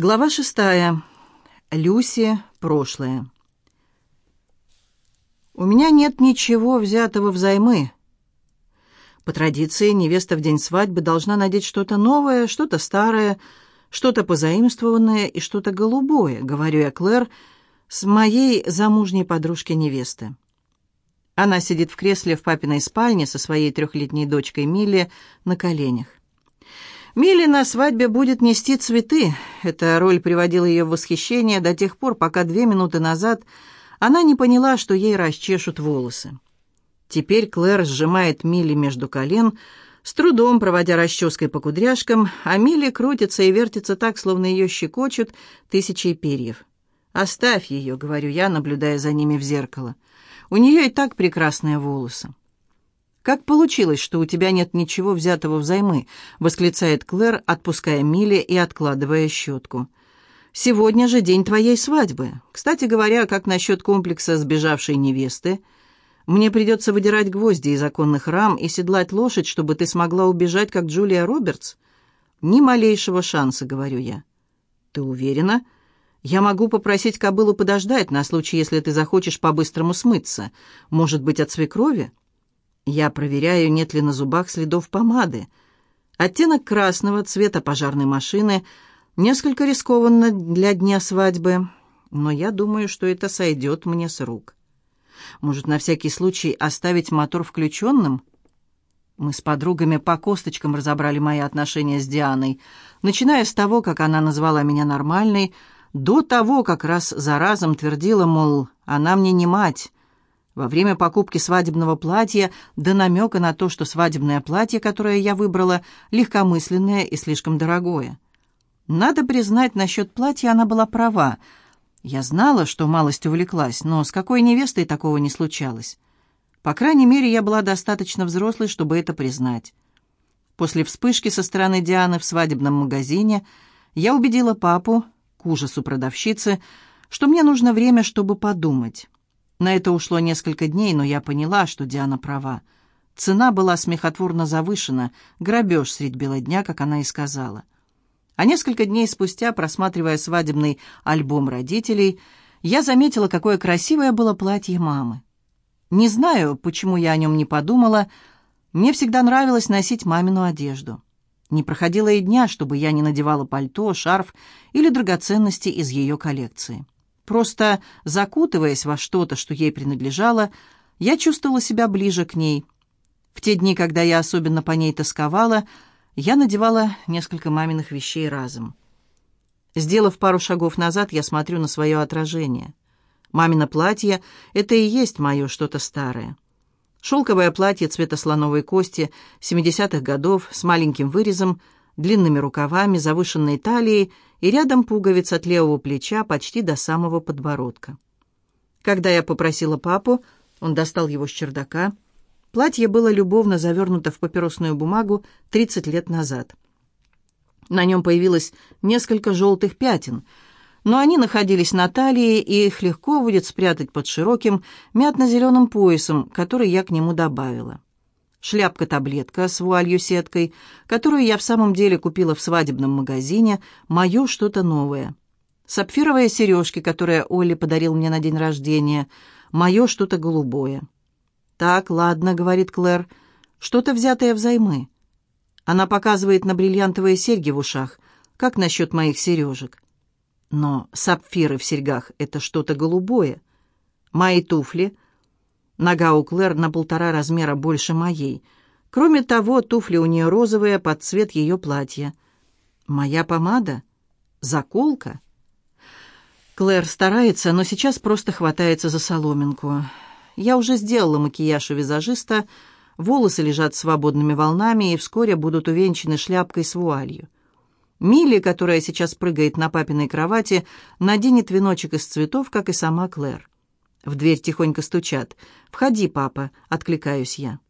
Глава шестая. Люси. Прошлое. «У меня нет ничего взятого взаймы. По традиции, невеста в день свадьбы должна надеть что-то новое, что-то старое, что-то позаимствованное и что-то голубое», — говорю я Клэр, с моей замужней подружки невесты. Она сидит в кресле в папиной спальне со своей трехлетней дочкой Милли на коленях. Милли на свадьбе будет нести цветы. Эта роль приводила ее в восхищение до тех пор, пока две минуты назад она не поняла, что ей расчешут волосы. Теперь Клэр сжимает Милли между колен, с трудом проводя расческой по кудряшкам, а Милли крутится и вертится так, словно ее щекочут тысячи перьев. «Оставь ее», — говорю я, наблюдая за ними в зеркало. «У нее и так прекрасные волосы». «Как получилось, что у тебя нет ничего взятого взаймы?» — восклицает Клэр, отпуская Милли и откладывая щетку. «Сегодня же день твоей свадьбы. Кстати говоря, как насчет комплекса сбежавшей невесты? Мне придется выдирать гвозди из оконных рам и седлать лошадь, чтобы ты смогла убежать, как Джулия Робертс?» «Ни малейшего шанса», — говорю я. «Ты уверена?» Я могу попросить кобылу подождать на случай, если ты захочешь по-быстрому смыться. Может быть, от свекрови? Я проверяю, нет ли на зубах следов помады. Оттенок красного цвета пожарной машины несколько рискованно для дня свадьбы, но я думаю, что это сойдет мне с рук. Может, на всякий случай оставить мотор включенным? Мы с подругами по косточкам разобрали мои отношения с Дианой, начиная с того, как она назвала меня нормальной, до того, как раз за разом твердила, мол, она мне не мать, во время покупки свадебного платья до намека на то, что свадебное платье, которое я выбрала, легкомысленное и слишком дорогое. Надо признать, насчет платья она была права. Я знала, что малость увлеклась, но с какой невестой такого не случалось. По крайней мере, я была достаточно взрослой, чтобы это признать. После вспышки со стороны Дианы в свадебном магазине я убедила папу, к ужасу продавщицы, что мне нужно время, чтобы подумать. На это ушло несколько дней, но я поняла, что Диана права. Цена была смехотворно завышена, грабеж средь бела дня, как она и сказала. А несколько дней спустя, просматривая свадебный альбом родителей, я заметила, какое красивое было платье мамы. Не знаю, почему я о нем не подумала, мне всегда нравилось носить мамину одежду. Не проходило и дня, чтобы я не надевала пальто, шарф или драгоценности из ее коллекции. Просто закутываясь во что-то, что ей принадлежало, я чувствовала себя ближе к ней. В те дни, когда я особенно по ней тосковала, я надевала несколько маминых вещей разом. Сделав пару шагов назад, я смотрю на свое отражение. Мамино платье — это и есть мое что-то старое. Шелковое платье цвета слоновой кости, 70-х годов, с маленьким вырезом — длинными рукавами, завышенной талией и рядом пуговиц от левого плеча почти до самого подбородка. Когда я попросила папу, он достал его с чердака. Платье было любовно завернуто в папиросную бумагу 30 лет назад. На нем появилось несколько желтых пятен, но они находились на талии, и их легко будет спрятать под широким мятно-зеленым поясом, который я к нему добавила шляпка-таблетка с вуалью-сеткой, которую я в самом деле купила в свадебном магазине, мое что-то новое. Сапфировые сережки, которые Олли подарил мне на день рождения, мое что-то голубое. «Так, ладно», — говорит Клэр, — «что-то взятое взаймы». Она показывает на бриллиантовые серьги в ушах. «Как насчет моих сережек?» Но сапфиры в серьгах — это что-то голубое. Мои туфли — Нога у Клэр на полтора размера больше моей. Кроме того, туфли у нее розовые под цвет ее платья. «Моя помада? Заколка?» Клэр старается, но сейчас просто хватается за соломинку. Я уже сделала макияж у визажиста, волосы лежат свободными волнами и вскоре будут увенчаны шляпкой с вуалью. Милли, которая сейчас прыгает на папиной кровати, наденет веночек из цветов, как и сама Клэр. В дверь тихонько стучат. «Входи, папа», — откликаюсь я.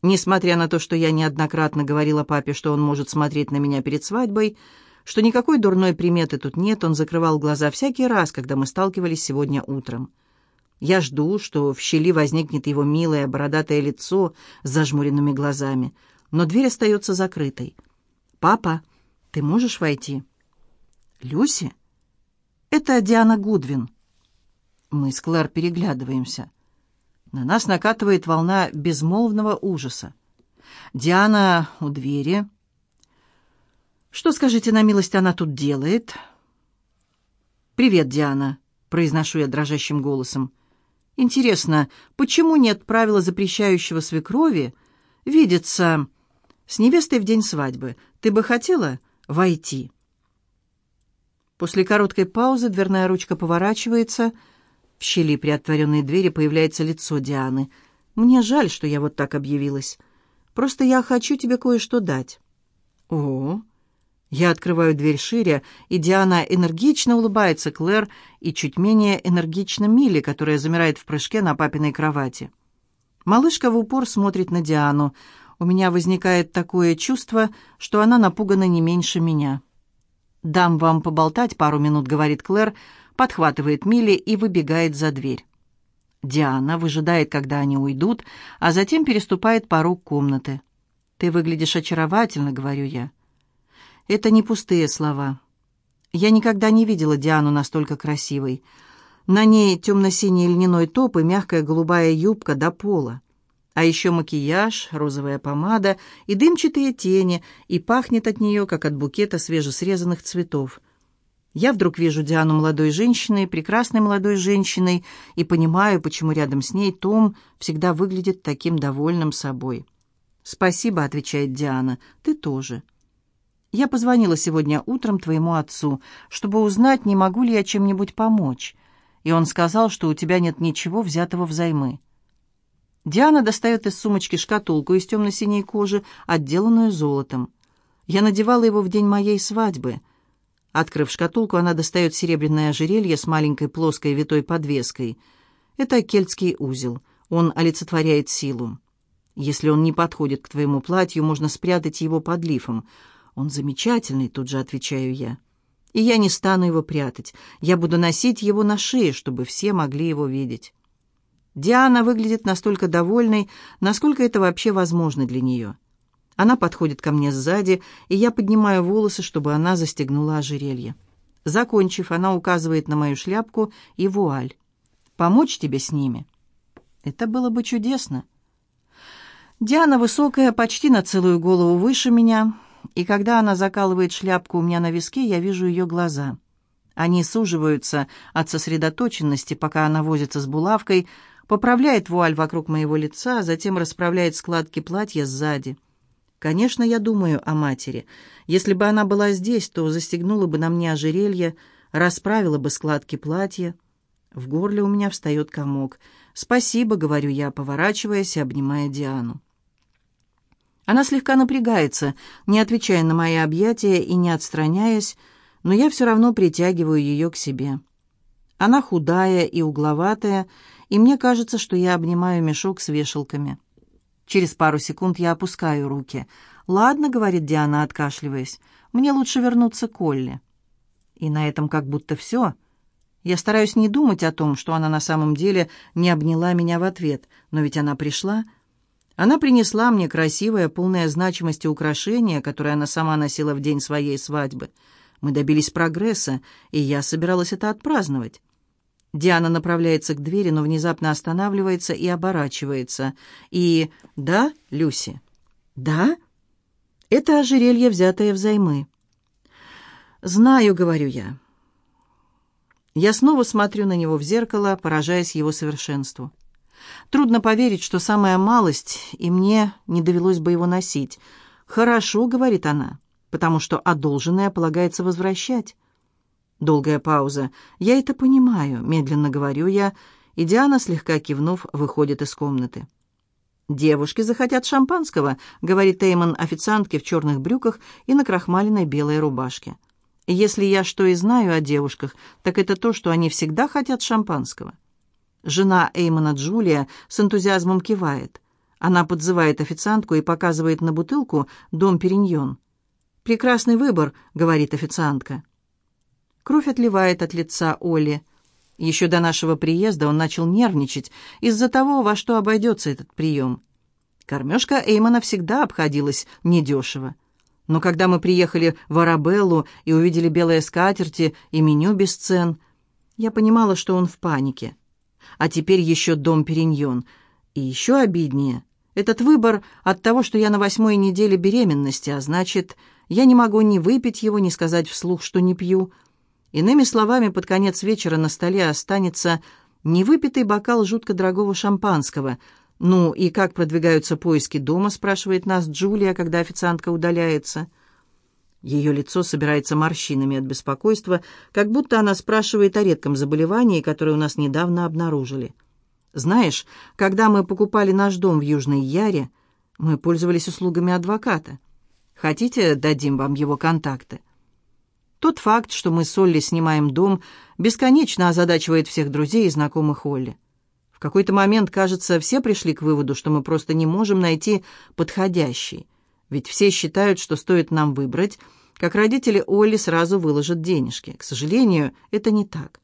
Несмотря на то, что я неоднократно говорила папе, что он может смотреть на меня перед свадьбой, что никакой дурной приметы тут нет, он закрывал глаза всякий раз, когда мы сталкивались сегодня утром. Я жду, что в щели возникнет его милое бородатое лицо с зажмуренными глазами, но дверь остается закрытой. «Папа, ты можешь войти?» «Люси?» «Это Диана Гудвин». Мы с Клэр переглядываемся. На нас накатывает волна безмолвного ужаса. Диана у двери. «Что, скажите на милость, она тут делает?» «Привет, Диана», — произношу я дрожащим голосом. «Интересно, почему нет правила, запрещающего свекрови видеться с невестой в день свадьбы? Ты бы хотела войти?» После короткой паузы дверная ручка поворачивается — в щели приотворенной двери появляется лицо Дианы. «Мне жаль, что я вот так объявилась. Просто я хочу тебе кое-что дать». «О!» Я открываю дверь шире, и Диана энергично улыбается Клэр и чуть менее энергично Милли, которая замирает в прыжке на папиной кровати. Малышка в упор смотрит на Диану. У меня возникает такое чувство, что она напугана не меньше меня. «Дам вам поболтать пару минут», — говорит Клэр, — подхватывает Милли и выбегает за дверь. Диана выжидает, когда они уйдут, а затем переступает порог комнаты. «Ты выглядишь очаровательно», — говорю я. Это не пустые слова. Я никогда не видела Диану настолько красивой. На ней темно-синий льняной топ и мягкая голубая юбка до пола. А еще макияж, розовая помада и дымчатые тени, и пахнет от нее, как от букета свежесрезанных цветов. Я вдруг вижу Диану молодой женщиной, прекрасной молодой женщиной, и понимаю, почему рядом с ней Том всегда выглядит таким довольным собой. «Спасибо», — отвечает Диана, — «ты тоже». «Я позвонила сегодня утром твоему отцу, чтобы узнать, не могу ли я чем-нибудь помочь. И он сказал, что у тебя нет ничего взятого взаймы». Диана достает из сумочки шкатулку из темно-синей кожи, отделанную золотом. «Я надевала его в день моей свадьбы». Открыв шкатулку, она достает серебряное ожерелье с маленькой плоской витой подвеской. Это кельтский узел. Он олицетворяет силу. Если он не подходит к твоему платью, можно спрятать его под лифом. Он замечательный, тут же отвечаю я. И я не стану его прятать. Я буду носить его на шее, чтобы все могли его видеть. Диана выглядит настолько довольной, насколько это вообще возможно для нее. Она подходит ко мне сзади, и я поднимаю волосы, чтобы она застегнула ожерелье. Закончив, она указывает на мою шляпку и вуаль. «Помочь тебе с ними?» «Это было бы чудесно». Диана высокая, почти на целую голову выше меня, и когда она закалывает шляпку у меня на виске, я вижу ее глаза. Они суживаются от сосредоточенности, пока она возится с булавкой, поправляет вуаль вокруг моего лица, затем расправляет складки платья сзади. Конечно, я думаю о матери. Если бы она была здесь, то застегнула бы на мне ожерелье, расправила бы складки платья. В горле у меня встает комок. «Спасибо», — говорю я, поворачиваясь и обнимая Диану. Она слегка напрягается, не отвечая на мои объятия и не отстраняясь, но я все равно притягиваю ее к себе. Она худая и угловатая, и мне кажется, что я обнимаю мешок с вешалками. Через пару секунд я опускаю руки. «Ладно», — говорит Диана, откашливаясь, — «мне лучше вернуться к Олле». И на этом как будто все. Я стараюсь не думать о том, что она на самом деле не обняла меня в ответ, но ведь она пришла. Она принесла мне красивое, полное значимости украшение, которое она сама носила в день своей свадьбы. Мы добились прогресса, и я собиралась это отпраздновать. Диана направляется к двери, но внезапно останавливается и оборачивается. И «Да, Люси?» «Да?» «Это ожерелье, взятое взаймы». «Знаю», — говорю я. Я снова смотрю на него в зеркало, поражаясь его совершенству. Трудно поверить, что самая малость, и мне не довелось бы его носить. «Хорошо», — говорит она, — «потому что одолженное полагается возвращать». Долгая пауза. «Я это понимаю», — медленно говорю я, и Диана, слегка кивнув, выходит из комнаты. «Девушки захотят шампанского», — говорит Эймон официантке в черных брюках и на крахмаленной белой рубашке. «Если я что и знаю о девушках, так это то, что они всегда хотят шампанского». Жена Эймона Джулия с энтузиазмом кивает. Она подзывает официантку и показывает на бутылку «Дом Периньон». «Прекрасный выбор», — говорит официантка. Кровь отливает от лица Оли. Еще до нашего приезда он начал нервничать из-за того, во что обойдется этот прием. Кормежка Эймона всегда обходилась недешево. Но когда мы приехали в Арабеллу и увидели белые скатерти и меню без цен, я понимала, что он в панике. А теперь еще дом Периньон. И еще обиднее. Этот выбор от того, что я на восьмой неделе беременности, а значит, я не могу ни выпить его, ни сказать вслух, что не пью — Иными словами, под конец вечера на столе останется невыпитый бокал жутко дорогого шампанского. «Ну и как продвигаются поиски дома?» – спрашивает нас Джулия, когда официантка удаляется. Ее лицо собирается морщинами от беспокойства, как будто она спрашивает о редком заболевании, которое у нас недавно обнаружили. «Знаешь, когда мы покупали наш дом в Южной Яре, мы пользовались услугами адвоката. Хотите, дадим вам его контакты?» Тот факт, что мы с Олли снимаем дом, бесконечно озадачивает всех друзей и знакомых Олли. В какой-то момент, кажется, все пришли к выводу, что мы просто не можем найти подходящий. Ведь все считают, что стоит нам выбрать, как родители Олли сразу выложат денежки. К сожалению, это не так.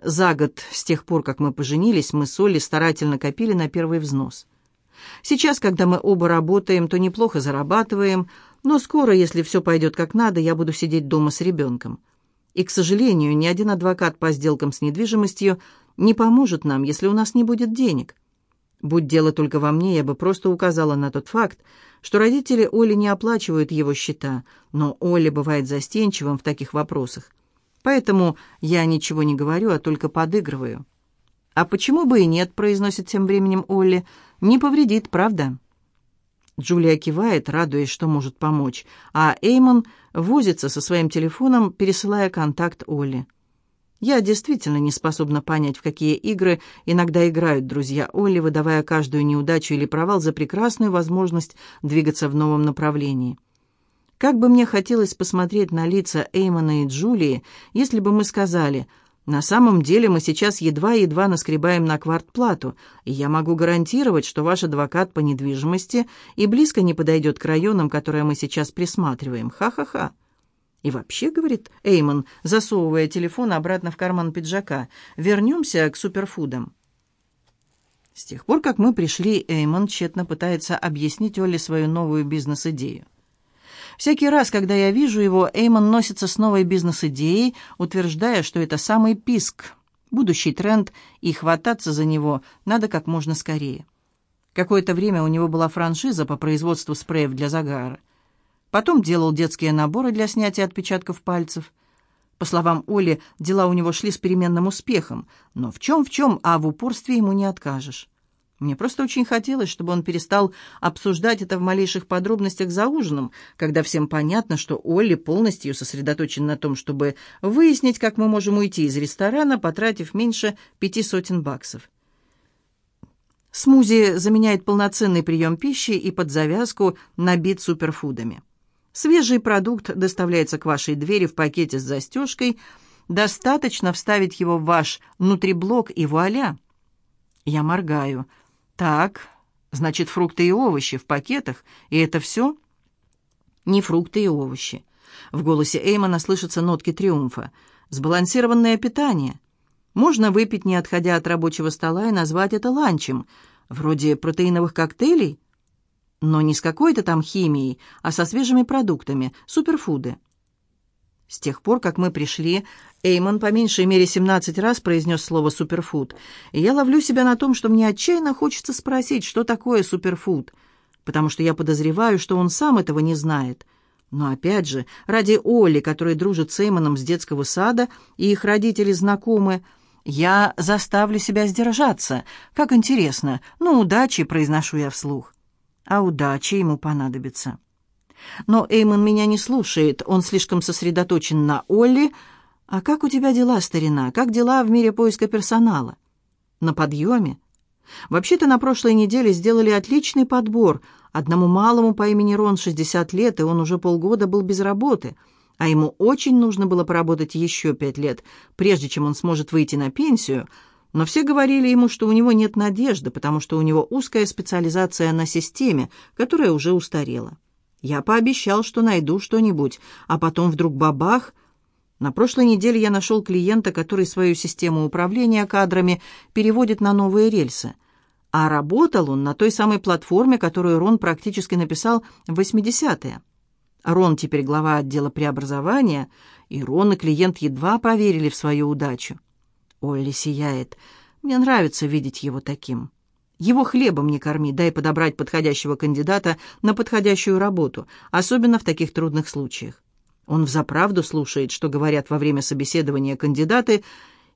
За год, с тех пор, как мы поженились, мы с Олли старательно копили на первый взнос. Сейчас, когда мы оба работаем, то неплохо зарабатываем – но скоро, если все пойдет как надо, я буду сидеть дома с ребенком. И, к сожалению, ни один адвокат по сделкам с недвижимостью не поможет нам, если у нас не будет денег. Будь дело только во мне, я бы просто указала на тот факт, что родители Оли не оплачивают его счета, но Оля бывает застенчивым в таких вопросах. Поэтому я ничего не говорю, а только подыгрываю. «А почему бы и нет?» — произносит тем временем Олли. «Не повредит, правда?» Джулия кивает, радуясь, что может помочь, а Эймон возится со своим телефоном, пересылая контакт Олли. Я действительно не способна понять, в какие игры иногда играют друзья Олли, выдавая каждую неудачу или провал за прекрасную возможность двигаться в новом направлении. Как бы мне хотелось посмотреть на лица Эймона и Джулии, если бы мы сказали на самом деле мы сейчас едва-едва наскребаем на квартплату, и я могу гарантировать, что ваш адвокат по недвижимости и близко не подойдет к районам, которые мы сейчас присматриваем. Ха-ха-ха. И вообще, говорит Эймон, засовывая телефон обратно в карман пиджака, вернемся к суперфудам. С тех пор, как мы пришли, Эймон тщетно пытается объяснить Оле свою новую бизнес-идею. Всякий раз, когда я вижу его, Эймон носится с новой бизнес-идеей, утверждая, что это самый писк, будущий тренд, и хвататься за него надо как можно скорее. Какое-то время у него была франшиза по производству спреев для загара. Потом делал детские наборы для снятия отпечатков пальцев. По словам Оли, дела у него шли с переменным успехом, но в чем-в чем, а в упорстве ему не откажешь. Мне просто очень хотелось, чтобы он перестал обсуждать это в малейших подробностях за ужином, когда всем понятно, что Олли полностью сосредоточен на том, чтобы выяснить, как мы можем уйти из ресторана, потратив меньше пяти сотен баксов. Смузи заменяет полноценный прием пищи и под завязку набит суперфудами. Свежий продукт доставляется к вашей двери в пакете с застежкой. Достаточно вставить его в ваш внутриблок и вуаля. Я моргаю – «Так, значит, фрукты и овощи в пакетах, и это все?» «Не фрукты и овощи». В голосе Эймона слышатся нотки триумфа. «Сбалансированное питание. Можно выпить, не отходя от рабочего стола, и назвать это ланчем, вроде протеиновых коктейлей, но не с какой-то там химией, а со свежими продуктами, суперфуды». С тех пор, как мы пришли, Эймон по меньшей мере 17 раз произнес слово «суперфуд», и я ловлю себя на том, что мне отчаянно хочется спросить, что такое суперфуд, потому что я подозреваю, что он сам этого не знает. Но опять же, ради Оли, которая дружит с Эймоном с детского сада, и их родители знакомы, я заставлю себя сдержаться. Как интересно. Ну, удачи, произношу я вслух. А удачи ему понадобится. Но Эймон меня не слушает, он слишком сосредоточен на Олли. «А как у тебя дела, старина? Как дела в мире поиска персонала?» «На подъеме. Вообще-то на прошлой неделе сделали отличный подбор. Одному малому по имени Рон 60 лет, и он уже полгода был без работы» а ему очень нужно было поработать еще пять лет, прежде чем он сможет выйти на пенсию, но все говорили ему, что у него нет надежды, потому что у него узкая специализация на системе, которая уже устарела. Я пообещал, что найду что-нибудь, а потом вдруг бабах. На прошлой неделе я нашел клиента, который свою систему управления кадрами переводит на новые рельсы. А работал он на той самой платформе, которую Рон практически написал в 80-е. Рон теперь глава отдела преобразования, и Рон и клиент едва поверили в свою удачу. Олли сияет. Мне нравится видеть его таким. Его хлебом не корми, дай подобрать подходящего кандидата на подходящую работу, особенно в таких трудных случаях. Он взаправду слушает, что говорят во время собеседования кандидаты,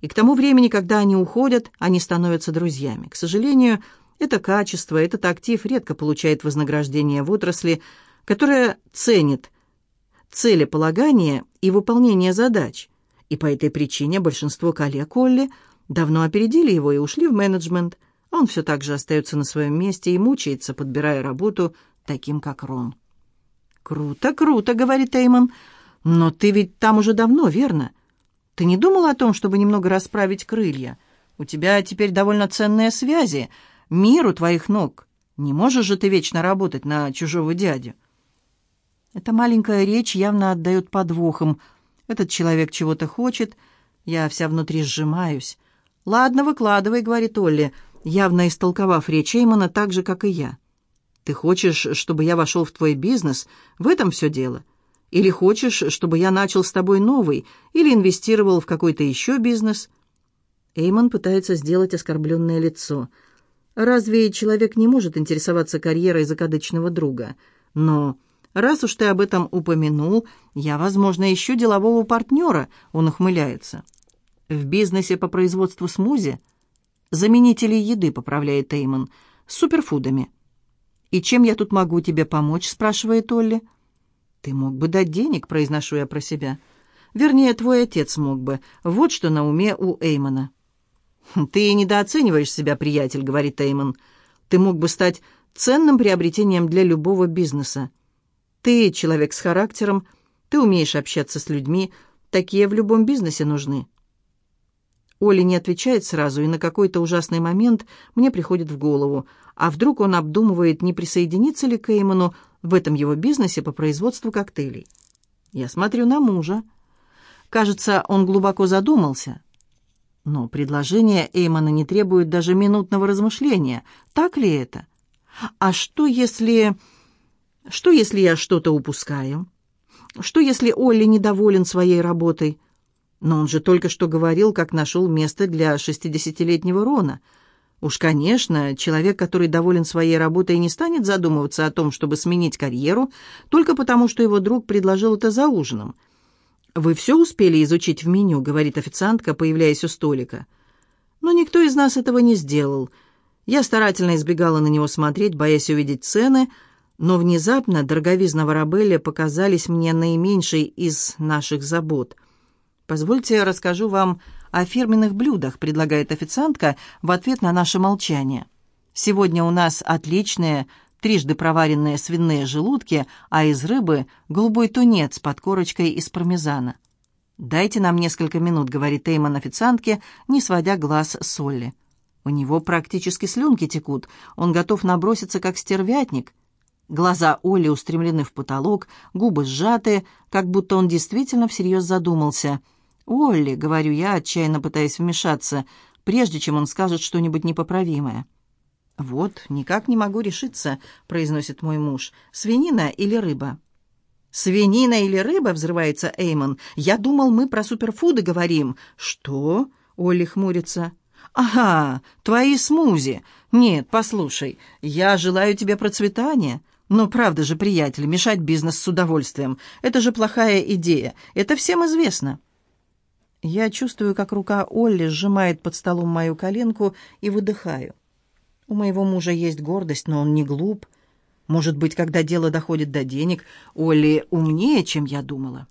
и к тому времени, когда они уходят, они становятся друзьями. К сожалению, это качество, этот актив редко получает вознаграждение в отрасли, которая ценит целеполагание и выполнение задач. И по этой причине большинство коллег Олли давно опередили его и ушли в менеджмент – он все так же остается на своем месте и мучается, подбирая работу таким, как Рон. «Круто, круто», — говорит Эймон. «Но ты ведь там уже давно, верно? Ты не думал о том, чтобы немного расправить крылья? У тебя теперь довольно ценные связи. Мир у твоих ног. Не можешь же ты вечно работать на чужого дядю?» Эта маленькая речь явно отдает подвохом. Этот человек чего-то хочет. Я вся внутри сжимаюсь. «Ладно, выкладывай», — говорит Олли явно истолковав речь Эймона так же, как и я. «Ты хочешь, чтобы я вошел в твой бизнес? В этом все дело. Или хочешь, чтобы я начал с тобой новый, или инвестировал в какой-то еще бизнес?» Эймон пытается сделать оскорбленное лицо. «Разве человек не может интересоваться карьерой закадычного друга? Но...» «Раз уж ты об этом упомянул, я, возможно, ищу делового партнера», — он ухмыляется. «В бизнесе по производству смузи?» заменителей еды», — поправляет Эймон, — «с суперфудами». «И чем я тут могу тебе помочь?» — спрашивает Олли. «Ты мог бы дать денег», — произношу я про себя. «Вернее, твой отец мог бы. Вот что на уме у Эймона». «Хм, «Ты недооцениваешь себя, приятель», — говорит Эймон. «Ты мог бы стать ценным приобретением для любого бизнеса. Ты человек с характером, ты умеешь общаться с людьми, такие в любом бизнесе нужны. Оля не отвечает сразу, и на какой-то ужасный момент мне приходит в голову, а вдруг он обдумывает, не присоединиться ли к Эйману в этом его бизнесе по производству коктейлей. Я смотрю на мужа. Кажется, он глубоко задумался. Но предложение Эймана не требует даже минутного размышления. Так ли это? А что если... Что если я что-то упускаю? Что если Олли недоволен своей работой? Но он же только что говорил, как нашел место для шестидесятилетнего Рона. Уж, конечно, человек, который доволен своей работой, не станет задумываться о том, чтобы сменить карьеру, только потому, что его друг предложил это за ужином. «Вы все успели изучить в меню», — говорит официантка, появляясь у столика. «Но никто из нас этого не сделал. Я старательно избегала на него смотреть, боясь увидеть цены, но внезапно дороговизна Воробеля показались мне наименьшей из наших забот». «Позвольте расскажу вам о фирменных блюдах», — предлагает официантка в ответ на наше молчание. «Сегодня у нас отличные, трижды проваренные свиные желудки, а из рыбы — голубой тунец под корочкой из пармезана». «Дайте нам несколько минут», — говорит Эймон официантке, не сводя глаз с Олли. У него практически слюнки текут, он готов наброситься, как стервятник. Глаза Оли устремлены в потолок, губы сжаты, как будто он действительно всерьез задумался — «Олли», — говорю я, отчаянно пытаясь вмешаться, прежде чем он скажет что-нибудь непоправимое. «Вот, никак не могу решиться», — произносит мой муж. «Свинина или рыба?» «Свинина или рыба?» — взрывается Эймон. «Я думал, мы про суперфуды говорим». «Что?» — Олли хмурится. «Ага, твои смузи. Нет, послушай, я желаю тебе процветания. Но правда же, приятель, мешать бизнес с удовольствием. Это же плохая идея. Это всем известно». Я чувствую, как рука Олли сжимает под столом мою коленку и выдыхаю. У моего мужа есть гордость, но он не глуп. Может быть, когда дело доходит до денег, Олли умнее, чем я думала.